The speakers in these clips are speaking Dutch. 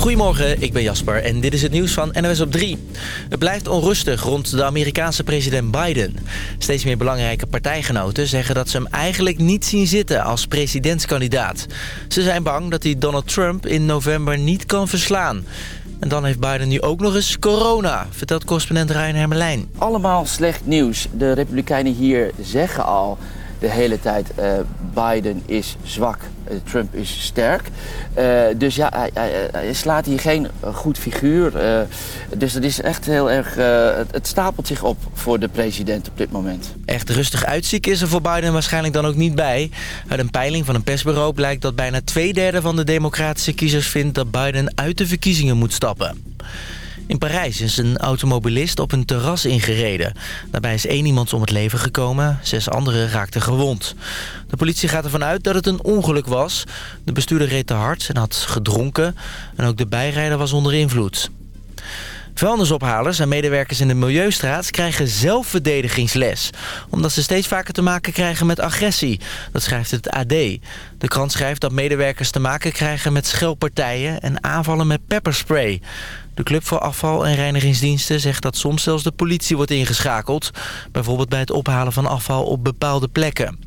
Goedemorgen, ik ben Jasper en dit is het nieuws van NOS op 3. Het blijft onrustig rond de Amerikaanse president Biden. Steeds meer belangrijke partijgenoten zeggen dat ze hem eigenlijk niet zien zitten als presidentskandidaat. Ze zijn bang dat hij Donald Trump in november niet kan verslaan. En dan heeft Biden nu ook nog eens corona, vertelt correspondent Ryan Hermelijn. Allemaal slecht nieuws. De Republikeinen hier zeggen al de hele tijd uh, Biden is zwak, uh, Trump is sterk. Uh, dus ja, hij, hij, slaat hier geen goed figuur. dus dat is echt heel erg... Het, stapelt zich op voor de president op dit moment. Echt rustig uitzieken is er voor Biden waarschijnlijk dan ook niet bij. Uit een peiling van een persbureau blijkt dat bijna twee derde van de democratische kiezers vindt dat Biden uit de verkiezingen moet stappen. In Parijs is een automobilist op een terras ingereden. Daarbij is één iemand om het leven gekomen, zes anderen raakten gewond. De politie gaat ervan uit dat het een ongeluk was. De bestuurder reed te hard en had gedronken. En ook de bijrijder was onder invloed. Vuilnisophalers en medewerkers in de Milieustraat krijgen zelfverdedigingsles. Omdat ze steeds vaker te maken krijgen met agressie. Dat schrijft het AD. De krant schrijft dat medewerkers te maken krijgen met schelpartijen en aanvallen met pepperspray. De Club voor Afval- en Reinigingsdiensten zegt dat soms zelfs de politie wordt ingeschakeld. Bijvoorbeeld bij het ophalen van afval op bepaalde plekken.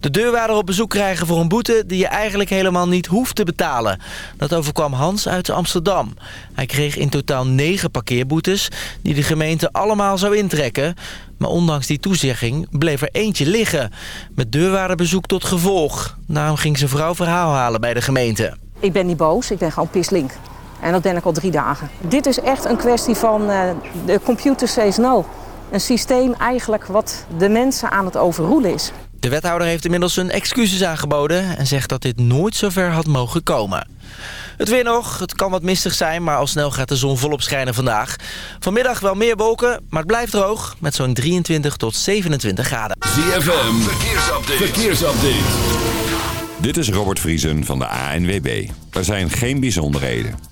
De deurwaarder op bezoek krijgen voor een boete die je eigenlijk helemaal niet hoeft te betalen. Dat overkwam Hans uit Amsterdam. Hij kreeg in totaal negen parkeerboetes die de gemeente allemaal zou intrekken. Maar ondanks die toezegging bleef er eentje liggen. Met deurwaarderbezoek tot gevolg. Daarom ging zijn vrouw verhaal halen bij de gemeente. Ik ben niet boos, ik ben gewoon pislink. En dat ben ik al drie dagen. Dit is echt een kwestie van uh, de computer says no. Een systeem eigenlijk wat de mensen aan het overroelen is. De wethouder heeft inmiddels zijn excuses aangeboden... en zegt dat dit nooit zover had mogen komen. Het weer nog. Het kan wat mistig zijn, maar al snel gaat de zon volop schijnen vandaag. Vanmiddag wel meer wolken, maar het blijft droog... met zo'n 23 tot 27 graden. ZFM, verkeersupdate. verkeersupdate. Dit is Robert Vriesen van de ANWB. Er zijn geen bijzonderheden.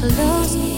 Close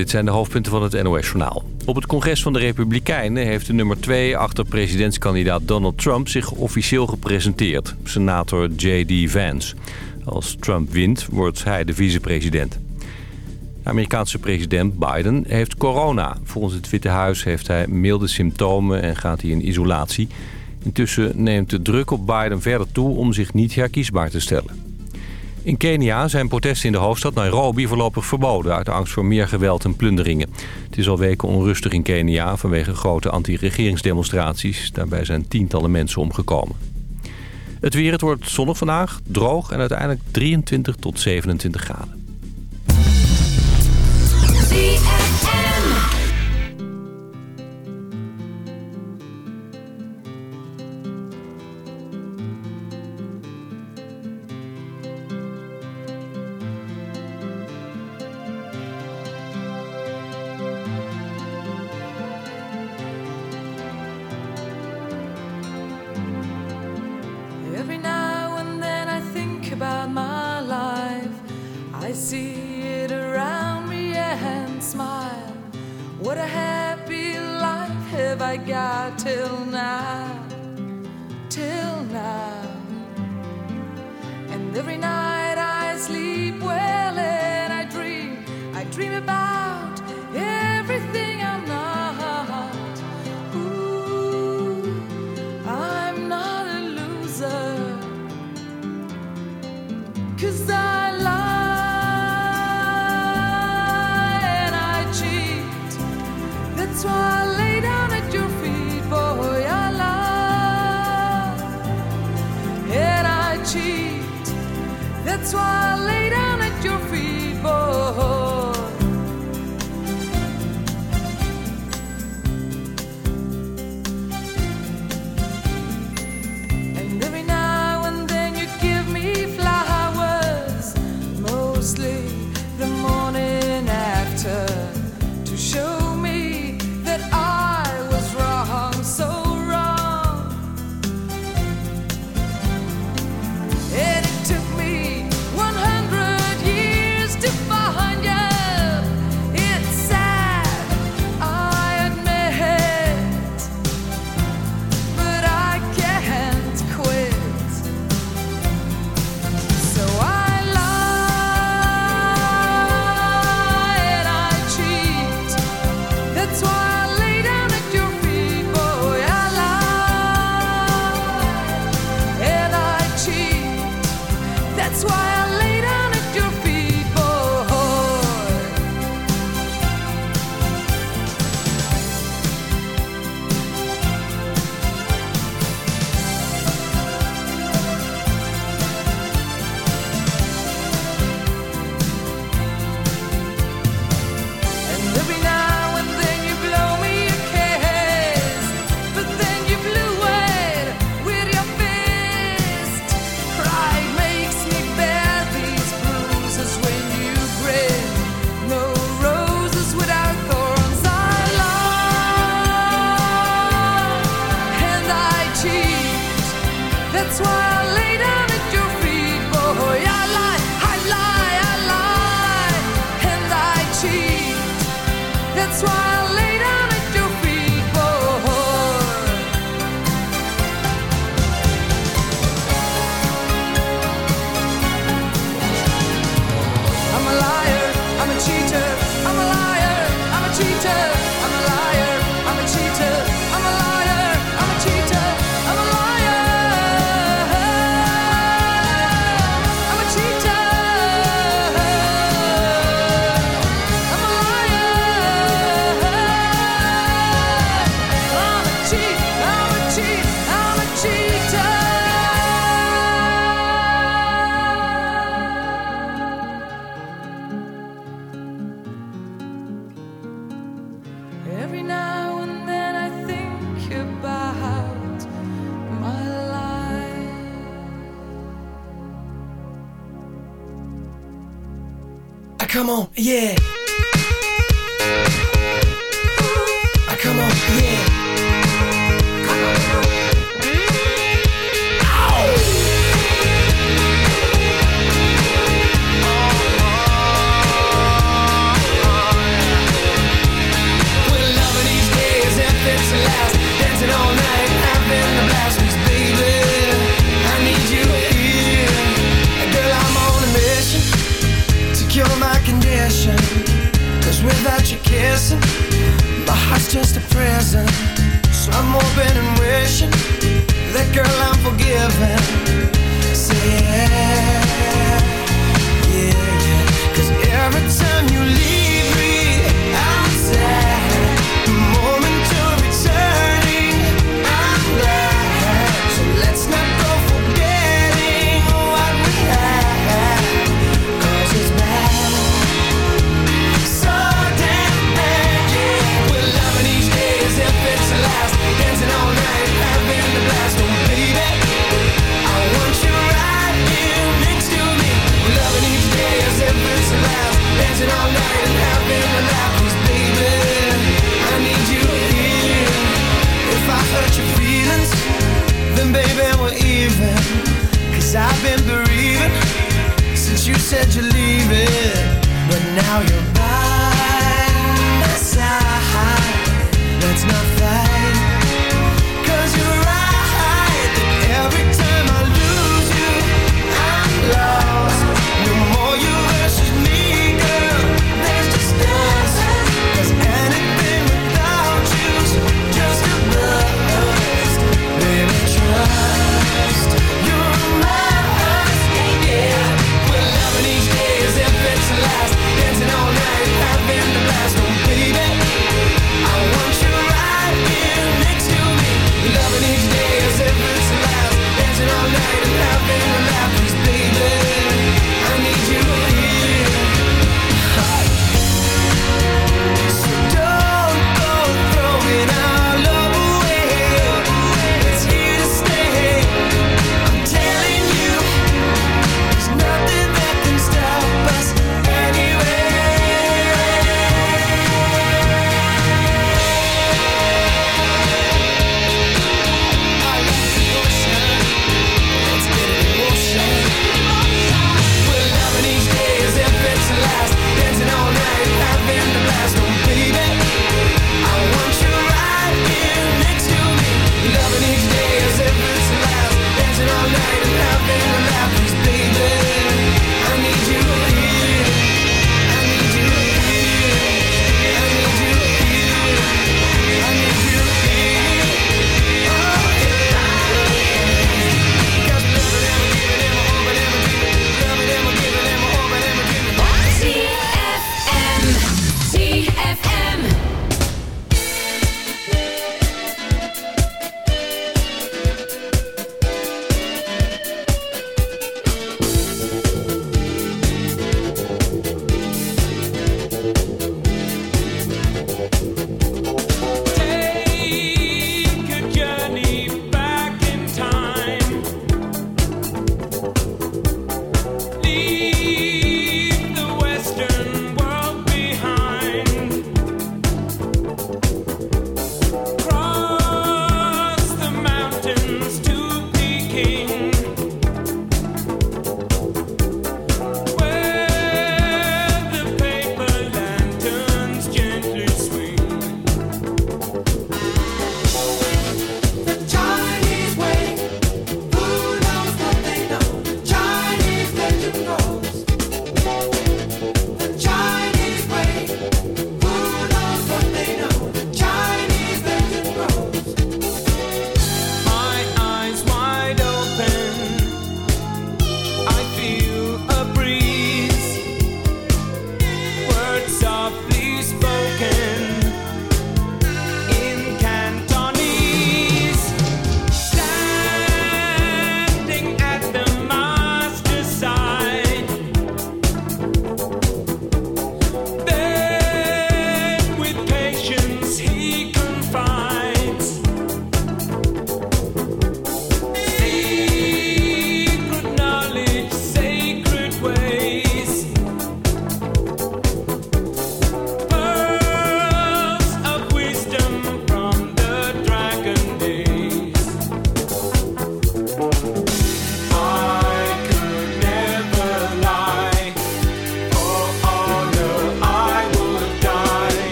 dit zijn de hoofdpunten van het NOS-journaal. Op het congres van de Republikeinen heeft de nummer 2 achter presidentskandidaat Donald Trump zich officieel gepresenteerd. Senator J.D. Vance. Als Trump wint, wordt hij de vicepresident. Amerikaanse president Biden heeft corona. Volgens het Witte Huis heeft hij milde symptomen en gaat hij in isolatie. Intussen neemt de druk op Biden verder toe om zich niet herkiesbaar te stellen. In Kenia zijn protesten in de hoofdstad Nairobi voorlopig verboden... uit angst voor meer geweld en plunderingen. Het is al weken onrustig in Kenia vanwege grote anti-regeringsdemonstraties. Daarbij zijn tientallen mensen omgekomen. Het weer, het wordt zonnig vandaag, droog en uiteindelijk 23 tot 27 graden.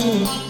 음.